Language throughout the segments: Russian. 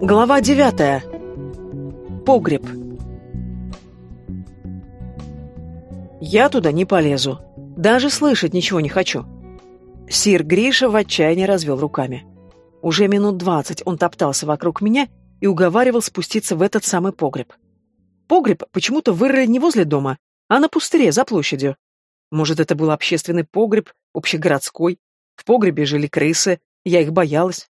Глава девятая. Погреб. Я туда не полезу. Даже слышать ничего не хочу. Сир Гриша в отчаянии развел руками. Уже минут двадцать он топтался вокруг меня и уговаривал спуститься в этот самый погреб. Погреб почему-то вырыли не возле дома, а на пустыре за площадью. Может, это был общественный погреб, общегородской. В погребе жили крысы, я их боялась.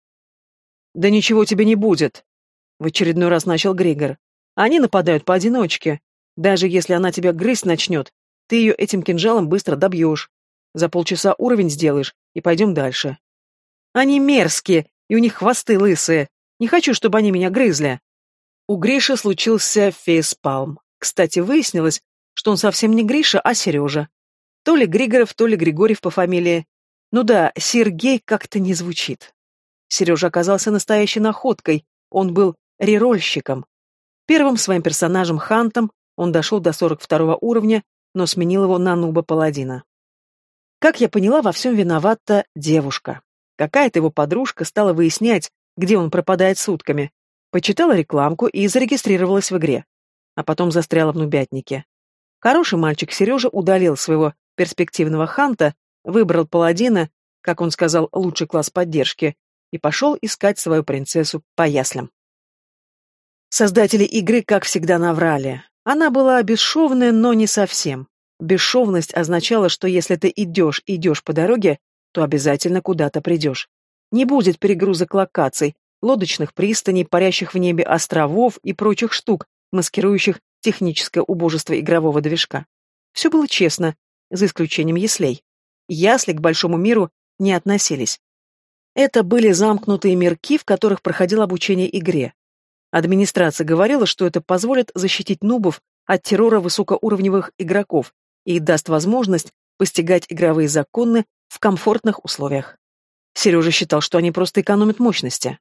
«Да ничего тебе не будет», — в очередной раз начал Григор. «Они нападают поодиночке. Даже если она тебя грызть начнет, ты ее этим кинжалом быстро добьешь. За полчаса уровень сделаешь, и пойдем дальше». «Они мерзкие, и у них хвосты лысые. Не хочу, чтобы они меня грызли». У Гриши случился фейспалм. Кстати, выяснилось, что он совсем не Гриша, а Сережа. То ли Григоров, то ли Григорьев по фамилии. Ну да, Сергей как-то не звучит. Сережа оказался настоящей находкой, он был рерольщиком. Первым своим персонажем Хантом он дошел до 42 уровня, но сменил его на нуба-паладина. Как я поняла, во всем виновата девушка. Какая-то его подружка стала выяснять, где он пропадает сутками. Почитала рекламку и зарегистрировалась в игре. А потом застряла в нубятнике. Хороший мальчик Сережа удалил своего перспективного ханта, выбрал паладина, как он сказал, лучший класс поддержки, и пошел искать свою принцессу по яслям. Создатели игры, как всегда, наврали. Она была бесшовная, но не совсем. Бесшовность означала, что если ты идешь, идешь по дороге, то обязательно куда-то придешь. Не будет перегрузок локаций, лодочных пристаней, парящих в небе островов и прочих штук, маскирующих техническое убожество игрового движка. Все было честно, за исключением яслей. Ясли к большому миру не относились. Это были замкнутые мирки, в которых проходило обучение игре. Администрация говорила, что это позволит защитить нубов от террора высокоуровневых игроков и даст возможность постигать игровые законы в комфортных условиях. Сережа считал, что они просто экономят мощности.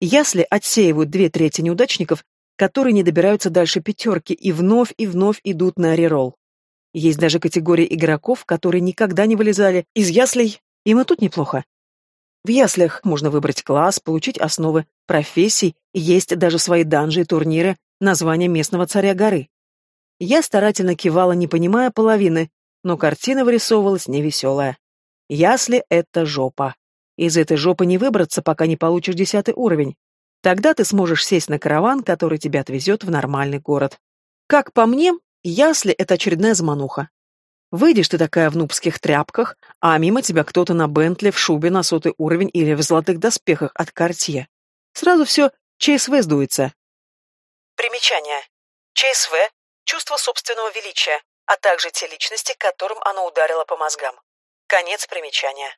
Ясли отсеивают две трети неудачников, которые не добираются дальше пятерки и вновь и вновь идут на реролл. Есть даже категория игроков, которые никогда не вылезали из яслей, им и тут неплохо. В яслях можно выбрать класс, получить основы профессий, есть даже свои данжи и турниры, название местного царя горы. Я старательно кивала, не понимая половины, но картина вырисовывалась невеселая. Ясли — это жопа. Из этой жопы не выбраться, пока не получишь десятый уровень. Тогда ты сможешь сесть на караван, который тебя отвезет в нормальный город. Как по мне, ясли — это очередная замануха. Выйдешь ты такая в нубских тряпках, а мимо тебя кто-то на Бентли в шубе на сотый уровень или в золотых доспехах от Картье. Сразу все ЧСВ сдуется. Примечание. ЧСВ – чувство собственного величия, а также те личности, которым оно ударило по мозгам. Конец примечания.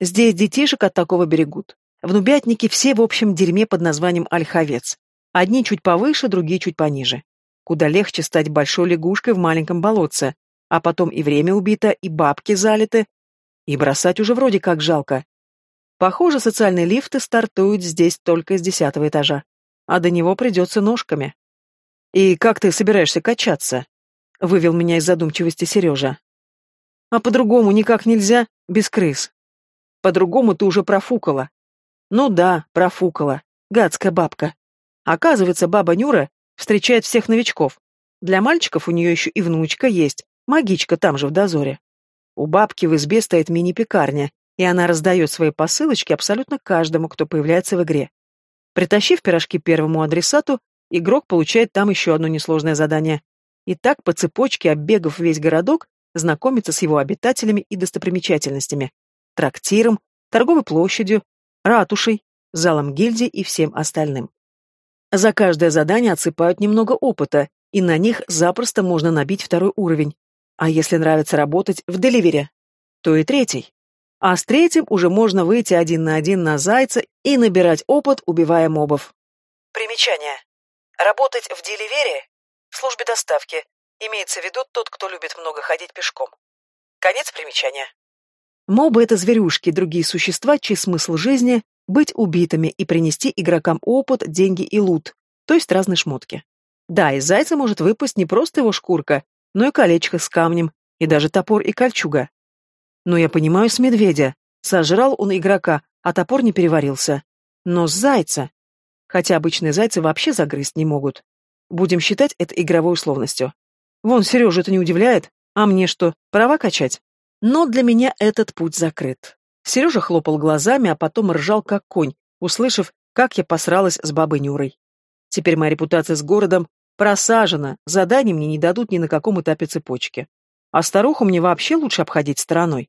Здесь детишек от такого берегут. В нубятнике все в общем дерьме под названием ольховец. Одни чуть повыше, другие чуть пониже. Куда легче стать большой лягушкой в маленьком болотце, а потом и время убито, и бабки залиты, и бросать уже вроде как жалко. Похоже, социальные лифты стартуют здесь только с десятого этажа, а до него придется ножками. «И как ты собираешься качаться?» — вывел меня из задумчивости Сережа. «А по-другому никак нельзя, без крыс. По-другому ты уже профукала». «Ну да, профукала. Гадская бабка. Оказывается, баба Нюра встречает всех новичков. Для мальчиков у нее еще и внучка есть, Магичка там же в дозоре. У бабки в избе стоит мини-пекарня, и она раздает свои посылочки абсолютно каждому, кто появляется в игре. Притащив пирожки первому адресату, игрок получает там еще одно несложное задание. И так по цепочке, оббегав весь городок, знакомиться с его обитателями и достопримечательностями, трактиром, торговой площадью, ратушей, залом гильдии и всем остальным. За каждое задание отсыпают немного опыта, и на них запросто можно набить второй уровень, а если нравится работать в деливере, то и третий. А с третьим уже можно выйти один на один на зайца и набирать опыт, убивая мобов. Примечание. Работать в деливере в службе доставки имеется в виду тот, кто любит много ходить пешком. Конец примечания. Мобы — это зверюшки, другие существа, чей смысл жизни — быть убитыми и принести игрокам опыт, деньги и лут, то есть разные шмотки. Да, из зайца может выпасть не просто его шкурка, но и колечко с камнем, и даже топор и кольчуга. Но я понимаю с медведя. Сожрал он игрока, а топор не переварился. Но с зайца. хотя обычные зайцы вообще загрызть не могут. Будем считать это игровой условностью. Вон, Сережу это не удивляет, а мне что, права качать? Но для меня этот путь закрыт. Сережа хлопал глазами, а потом ржал как конь, услышав, как я посралась с бабой Нюрой. Теперь моя репутация с городом просажена, заданий мне не дадут ни на каком этапе цепочки. А старуху мне вообще лучше обходить стороной.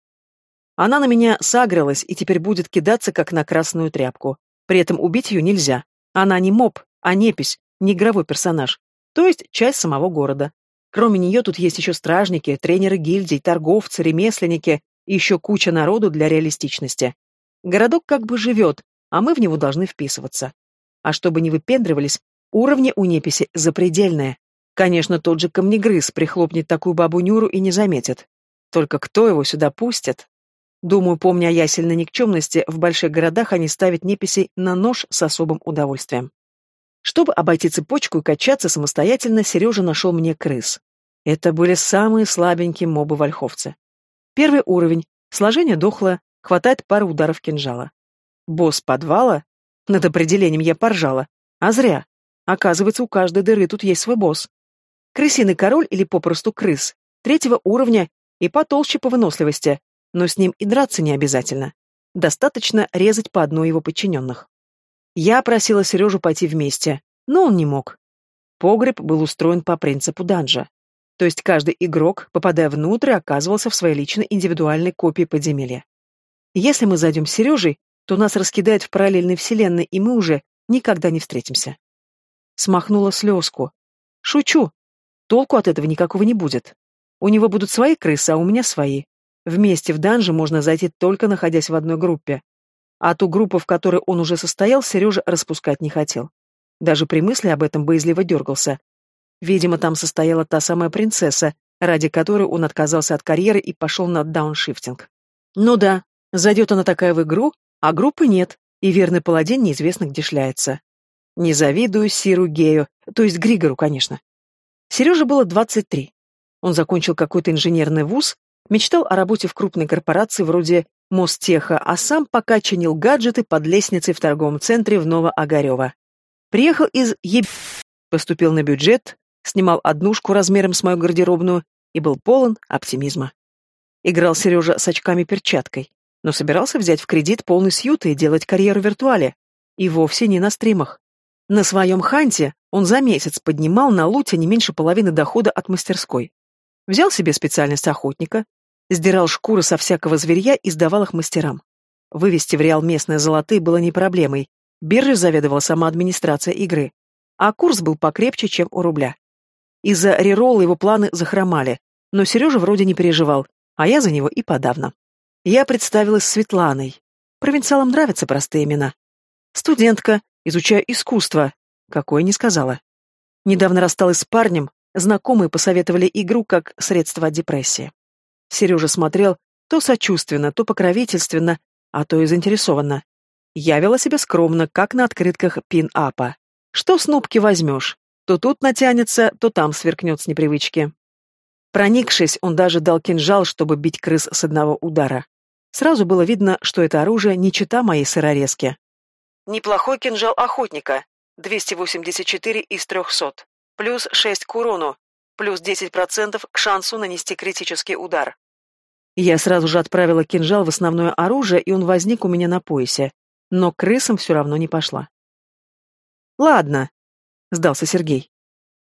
Она на меня сагрилась и теперь будет кидаться, как на красную тряпку. При этом убить ее нельзя. Она не моб, а непись, не игровой персонаж, то есть часть самого города. Кроме нее тут есть еще стражники, тренеры гильдий, торговцы, ремесленники и еще куча народу для реалистичности. Городок как бы живет, а мы в него должны вписываться. А чтобы не выпендривались, уровни у неписи запредельные. Конечно, тот же камнегрыз прихлопнет такую бабу Нюру и не заметит. Только кто его сюда пустит? Думаю, помня о ясельной никчемности, в больших городах они ставят неписей на нож с особым удовольствием. Чтобы обойти цепочку и качаться самостоятельно, Сережа нашел мне крыс. Это были самые слабенькие мобы-вольховцы. Первый уровень, сложение дохлое, хватает пары ударов кинжала. Босс подвала? Над определением я поржала. А зря. Оказывается, у каждой дыры тут есть свой босс. Крысиный король или попросту крыс. Третьего уровня и потолще по выносливости, но с ним и драться не обязательно. Достаточно резать по одной его подчиненных. Я просила Сережу пойти вместе, но он не мог. Погреб был устроен по принципу данжа. То есть каждый игрок, попадая внутрь, оказывался в своей личной индивидуальной копии подземелья. Если мы зайдем с Сережей, то нас раскидает в параллельной вселенной, и мы уже никогда не встретимся. Смахнула слезку. Шучу. Толку от этого никакого не будет. У него будут свои крысы, а у меня свои. Вместе в данже можно зайти только находясь в одной группе. А ту группу, в которой он уже состоял, Сережа распускать не хотел. Даже при мысли об этом боязливо дергался. Видимо, там состояла та самая принцесса, ради которой он отказался от карьеры и пошел на дауншифтинг. Ну да, зайдет она такая в игру, а группы нет, и верный паладин неизвестно где шляется. Не завидую Сиру Гею, то есть Григору, конечно. Сереже было 23. Он закончил какой-то инженерный вуз, мечтал о работе в крупной корпорации вроде Мостеха, а сам пока чинил гаджеты под лестницей в торговом центре в Новоогарево. Приехал из Еб... поступил на бюджет, снимал однушку размером с мою гардеробную и был полон оптимизма. Играл Сережа с очками-перчаткой, но собирался взять в кредит полный сьют и делать карьеру в виртуале. И вовсе не на стримах. На своем ханте он за месяц поднимал на луте не меньше половины дохода от мастерской. Взял себе специальность охотника, Сдирал шкуры со всякого зверья и сдавал их мастерам. Вывести в Реал местные золотые было не проблемой. Биржей заведовала сама администрация игры. А курс был покрепче, чем у рубля. Из-за реролла его планы захромали, но Сережа вроде не переживал, а я за него и подавно. Я представилась Светланой. Провинциалам нравятся простые имена. Студентка, изучаю искусство. Какое не сказала. Недавно рассталась с парнем, знакомые посоветовали игру как средство от депрессии. Сережа смотрел то сочувственно, то покровительственно, а то и заинтересованно. Я вела себя скромно, как на открытках пин-апа. Что с нубки возьмешь? То тут натянется, то там сверкнет с непривычки. Проникшись, он даже дал кинжал, чтобы бить крыс с одного удара. Сразу было видно, что это оружие не чита моей сырорезки. Неплохой кинжал охотника. 284 из 300. Плюс 6 к урону плюс 10% к шансу нанести критический удар. Я сразу же отправила кинжал в основное оружие, и он возник у меня на поясе. Но крысам все равно не пошла. «Ладно», — сдался Сергей.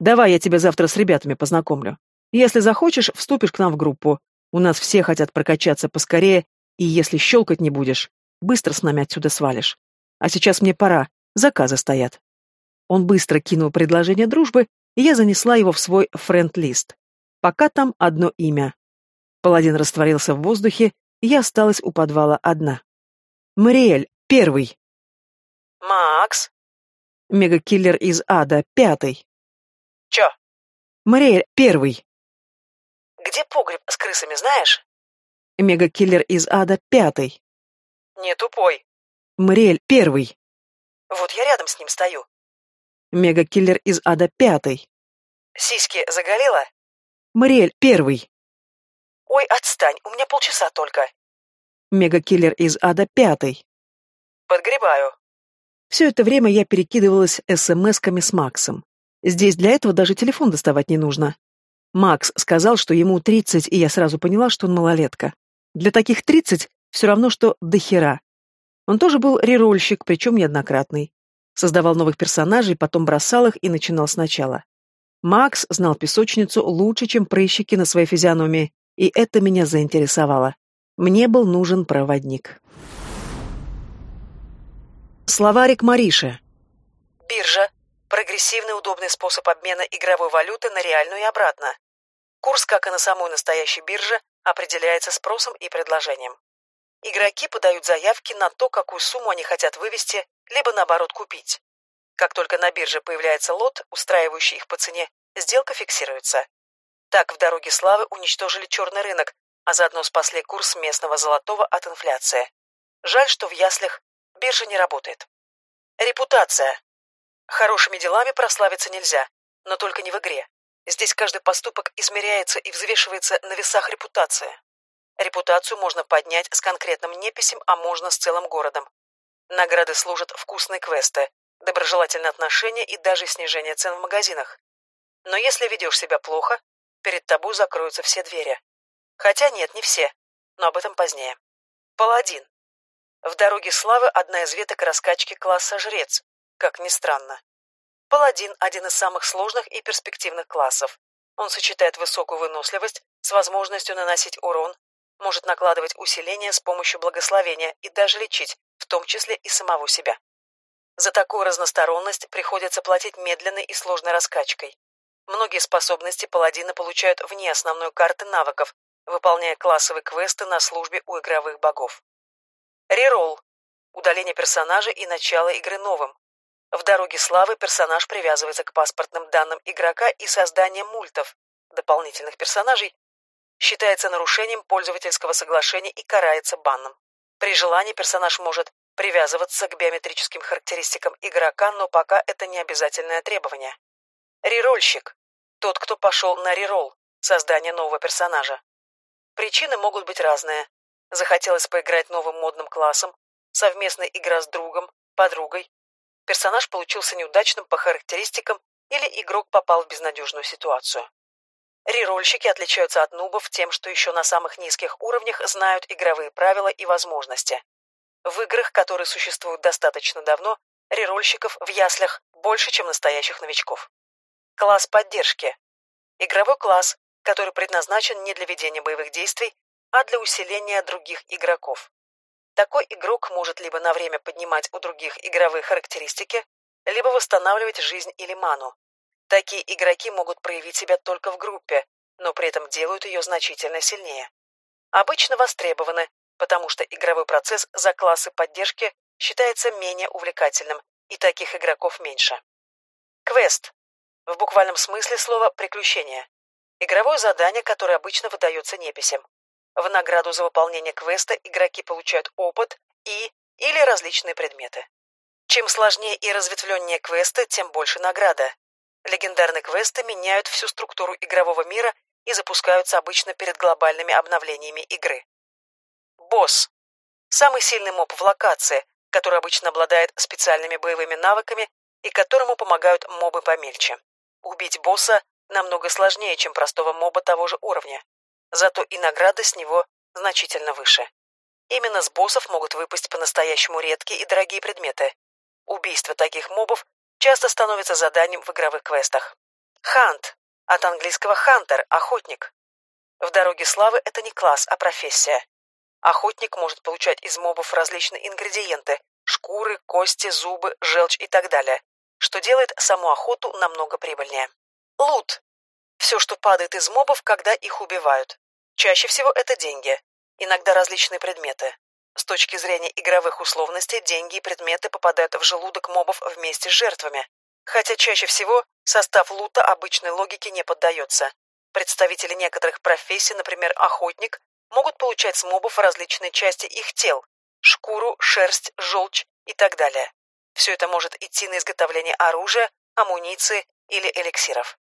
«Давай я тебя завтра с ребятами познакомлю. Если захочешь, вступишь к нам в группу. У нас все хотят прокачаться поскорее, и если щелкать не будешь, быстро с нами отсюда свалишь. А сейчас мне пора, заказы стоят». Он быстро кинул предложение дружбы и я занесла его в свой френд-лист. Пока там одно имя. Паладин растворился в воздухе, и я осталась у подвала одна. Мариэль, первый. Макс. Мегакиллер из ада, пятый. Чё? Мариэль, первый. Где погреб с крысами, знаешь? Мегакиллер из ада, пятый. Не тупой. Мариэль, первый. Вот я рядом с ним стою. Мегакиллер из ада пятый. Сиськи заголила? Мариэль первый. Ой, отстань, у меня полчаса только. Мегакиллер из ада пятый. Подгребаю. Все это время я перекидывалась смс-ками с Максом. Здесь для этого даже телефон доставать не нужно. Макс сказал, что ему 30, и я сразу поняла, что он малолетка. Для таких 30 все равно, что дохера. Он тоже был рерольщик, причем неоднократный. Создавал новых персонажей, потом бросал их и начинал сначала. Макс знал песочницу лучше, чем прыщики на своей физиономии, и это меня заинтересовало. Мне был нужен проводник. Словарик Мариши. Биржа. Прогрессивный удобный способ обмена игровой валюты на реальную и обратно. Курс, как и на самой настоящей бирже, определяется спросом и предложением. Игроки подают заявки на то, какую сумму они хотят вывести, либо наоборот купить. Как только на бирже появляется лот, устраивающий их по цене, сделка фиксируется. Так в «Дороге славы» уничтожили черный рынок, а заодно спасли курс местного золотого от инфляции. Жаль, что в яслях биржа не работает. Репутация. Хорошими делами прославиться нельзя, но только не в игре. Здесь каждый поступок измеряется и взвешивается на весах репутации. Репутацию можно поднять с конкретным неписем, а можно с целым городом. Награды служат вкусные квесты, доброжелательное отношение и даже снижение цен в магазинах. Но если ведешь себя плохо, перед тобой закроются все двери. Хотя нет, не все, но об этом позднее. Паладин. В «Дороге славы» одна из веток раскачки класса «Жрец», как ни странно. Паладин – один из самых сложных и перспективных классов. Он сочетает высокую выносливость с возможностью наносить урон, может накладывать усиление с помощью благословения и даже лечить, в том числе и самого себя. За такую разносторонность приходится платить медленной и сложной раскачкой. Многие способности паладина получают вне основной карты навыков, выполняя классовые квесты на службе у игровых богов. Реролл. Удаление персонажа и начало игры новым. В «Дороге славы» персонаж привязывается к паспортным данным игрока и создание мультов, дополнительных персонажей, считается нарушением пользовательского соглашения и карается банном. При желании персонаж может привязываться к биометрическим характеристикам игрока, но пока это не обязательное требование. Рерольщик. Тот, кто пошел на реролл, создание нового персонажа. Причины могут быть разные. Захотелось поиграть новым модным классом, совместная игра с другом, подругой. Персонаж получился неудачным по характеристикам или игрок попал в безнадежную ситуацию. Рерольщики отличаются от нубов тем, что еще на самых низких уровнях знают игровые правила и возможности. В играх, которые существуют достаточно давно, рерольщиков в яслях больше, чем настоящих новичков. Класс поддержки. Игровой класс, который предназначен не для ведения боевых действий, а для усиления других игроков. Такой игрок может либо на время поднимать у других игровые характеристики, либо восстанавливать жизнь или ману. Такие игроки могут проявить себя только в группе, но при этом делают ее значительно сильнее. Обычно востребованы, потому что игровой процесс за классы поддержки считается менее увлекательным, и таких игроков меньше. Квест. В буквальном смысле слова «приключение». Игровое задание, которое обычно выдается неписям. В награду за выполнение квеста игроки получают опыт и или различные предметы. Чем сложнее и разветвленнее квесты, тем больше награда. Легендарные квесты меняют всю структуру игрового мира и запускаются обычно перед глобальными обновлениями игры. Босс. Самый сильный моб в локации, который обычно обладает специальными боевыми навыками и которому помогают мобы помельче. Убить босса намного сложнее, чем простого моба того же уровня. Зато и награды с него значительно выше. Именно с боссов могут выпасть по-настоящему редкие и дорогие предметы. Убийство таких мобов часто становится заданием в игровых квестах. Хант. От английского хантер – охотник. В «Дороге славы» это не класс, а профессия. Охотник может получать из мобов различные ингредиенты – шкуры, кости, зубы, желчь и так далее, что делает саму охоту намного прибыльнее. Лут. Все, что падает из мобов, когда их убивают. Чаще всего это деньги, иногда различные предметы. С точки зрения игровых условностей, деньги и предметы попадают в желудок мобов вместе с жертвами. Хотя чаще всего состав лута обычной логике не поддается. Представители некоторых профессий, например, охотник, могут получать с мобов различные части их тел – шкуру, шерсть, желчь и так далее. Все это может идти на изготовление оружия, амуниции или эликсиров.